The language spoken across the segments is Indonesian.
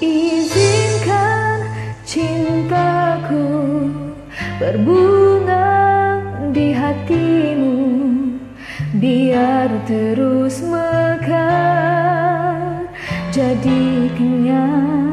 Izinkan cintaku berbunga di hatimu Biar terus mekar jadi kenyang.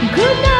Good night.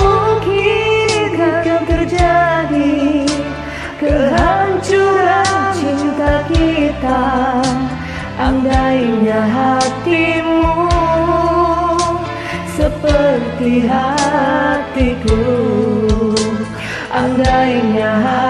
mungkinkah terjadi kehancuran cinta kita? Andainya hatimu seperti hatiku andainya hatimu